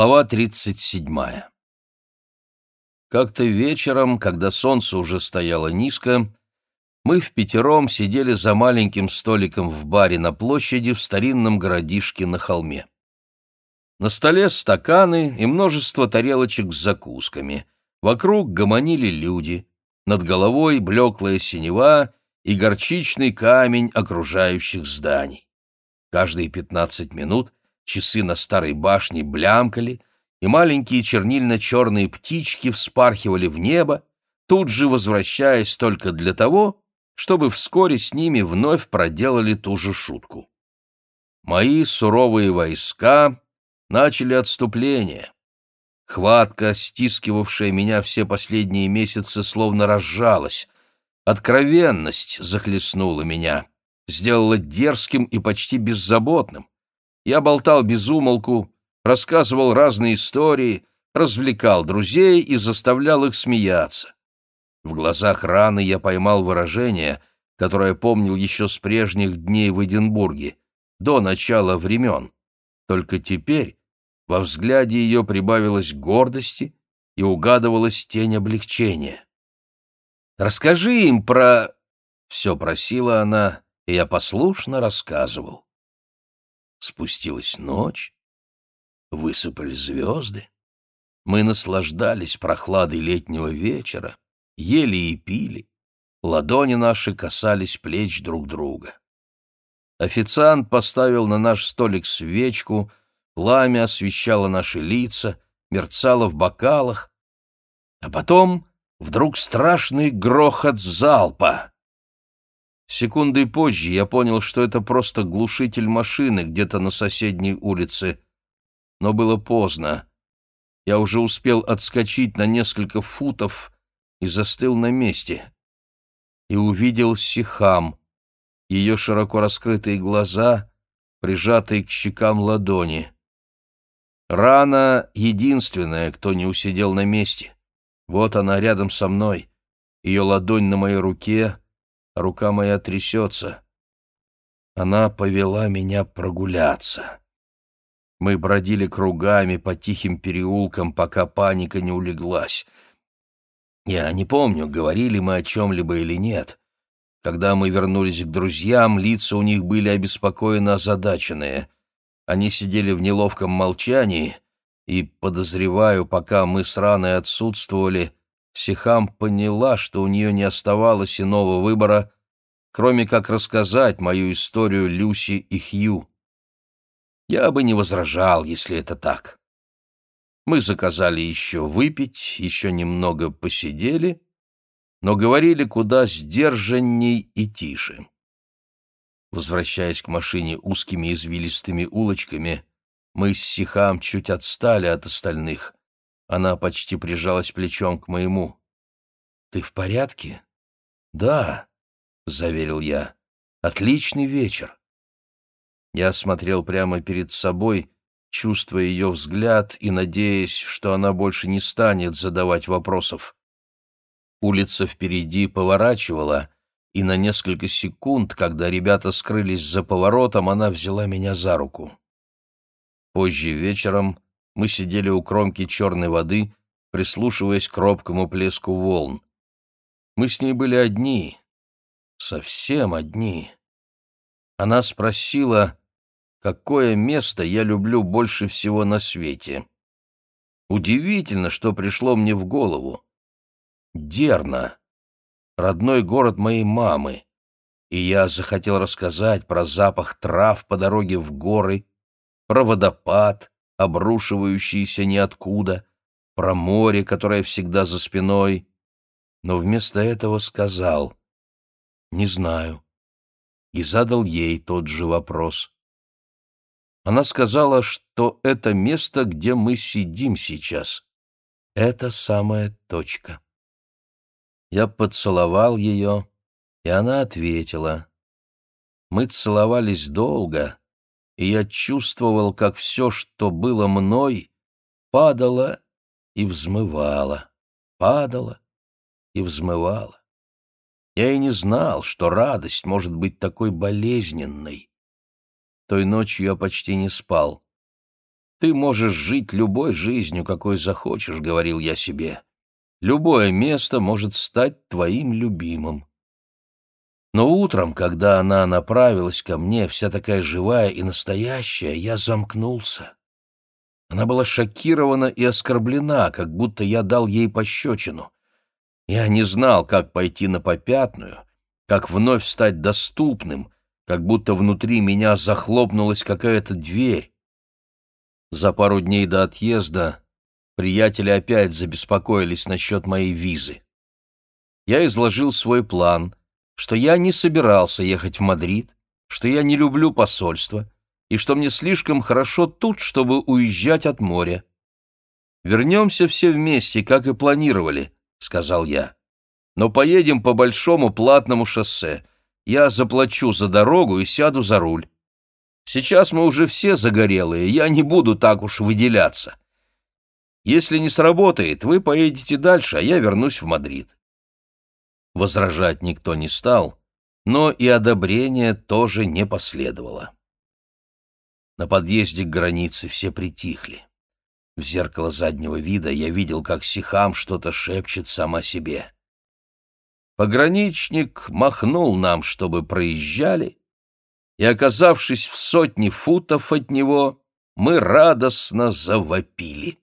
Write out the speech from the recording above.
Глава 37. Как-то вечером, когда солнце уже стояло низко, мы в пятером сидели за маленьким столиком в баре на площади в старинном городишке на холме. На столе стаканы и множество тарелочек с закусками. Вокруг гомонили люди. Над головой блеклая синева и горчичный камень окружающих зданий. Каждые пятнадцать минут — часы на старой башне блямкали, и маленькие чернильно-черные птички вспархивали в небо, тут же возвращаясь только для того, чтобы вскоре с ними вновь проделали ту же шутку. Мои суровые войска начали отступление. Хватка, стискивавшая меня все последние месяцы, словно разжалась. Откровенность захлестнула меня, сделала дерзким и почти беззаботным. Я болтал без умолку, рассказывал разные истории, развлекал друзей и заставлял их смеяться. В глазах раны я поймал выражение, которое помнил еще с прежних дней в Эдинбурге, до начала времен. Только теперь во взгляде ее прибавилось гордости и угадывалась тень облегчения. «Расскажи им про...» — все просила она, и я послушно рассказывал. Спустилась ночь, высыпали звезды. Мы наслаждались прохладой летнего вечера, ели и пили. Ладони наши касались плеч друг друга. Официант поставил на наш столик свечку, пламя освещало наши лица, мерцало в бокалах. А потом вдруг страшный грохот залпа. Секундой позже я понял, что это просто глушитель машины где-то на соседней улице. Но было поздно. Я уже успел отскочить на несколько футов и застыл на месте. И увидел Сихам, ее широко раскрытые глаза, прижатые к щекам ладони. Рана — единственная, кто не усидел на месте. Вот она рядом со мной, ее ладонь на моей руке — рука моя трясется. Она повела меня прогуляться. Мы бродили кругами по тихим переулкам, пока паника не улеглась. Я не помню, говорили мы о чем-либо или нет. Когда мы вернулись к друзьям, лица у них были обеспокоенно озадаченные. Они сидели в неловком молчании, и, подозреваю, пока мы с раной отсутствовали, Сихам поняла, что у нее не оставалось иного выбора, кроме как рассказать мою историю Люси и Хью. Я бы не возражал, если это так. Мы заказали еще выпить, еще немного посидели, но говорили куда сдержанней и тише. Возвращаясь к машине узкими извилистыми улочками, мы с Сихам чуть отстали от остальных — она почти прижалась плечом к моему. «Ты в порядке?» «Да», — заверил я. «Отличный вечер». Я смотрел прямо перед собой, чувствуя ее взгляд и надеясь, что она больше не станет задавать вопросов. Улица впереди поворачивала, и на несколько секунд, когда ребята скрылись за поворотом, она взяла меня за руку. Позже вечером мы сидели у кромки черной воды, прислушиваясь к робкому плеску волн. Мы с ней были одни, совсем одни. Она спросила, какое место я люблю больше всего на свете. Удивительно, что пришло мне в голову. Дерна, родной город моей мамы, и я захотел рассказать про запах трав по дороге в горы, про водопад, обрушивающийся ниоткуда, про море, которое всегда за спиной, но вместо этого сказал «Не знаю» и задал ей тот же вопрос. Она сказала, что это место, где мы сидим сейчас. Это самая точка. Я поцеловал ее, и она ответила. Мы целовались долго, и я чувствовал, как все, что было мной, падало и взмывало, падало и взмывало. Я и не знал, что радость может быть такой болезненной. Той ночью я почти не спал. Ты можешь жить любой жизнью, какой захочешь, — говорил я себе. Любое место может стать твоим любимым. Но утром, когда она направилась ко мне, вся такая живая и настоящая, я замкнулся. Она была шокирована и оскорблена, как будто я дал ей пощечину. Я не знал, как пойти на попятную, как вновь стать доступным, как будто внутри меня захлопнулась какая-то дверь. За пару дней до отъезда приятели опять забеспокоились насчет моей визы. Я изложил свой план, что я не собирался ехать в Мадрид, что я не люблю посольство и что мне слишком хорошо тут, чтобы уезжать от моря. «Вернемся все вместе, как и планировали», — сказал я. «Но поедем по большому платному шоссе. Я заплачу за дорогу и сяду за руль. Сейчас мы уже все загорелые, я не буду так уж выделяться. Если не сработает, вы поедете дальше, а я вернусь в Мадрид». Возражать никто не стал, но и одобрения тоже не последовало. На подъезде к границе все притихли. В зеркало заднего вида я видел, как Сихам что-то шепчет сама себе. Пограничник махнул нам, чтобы проезжали, и, оказавшись в сотне футов от него, мы радостно завопили.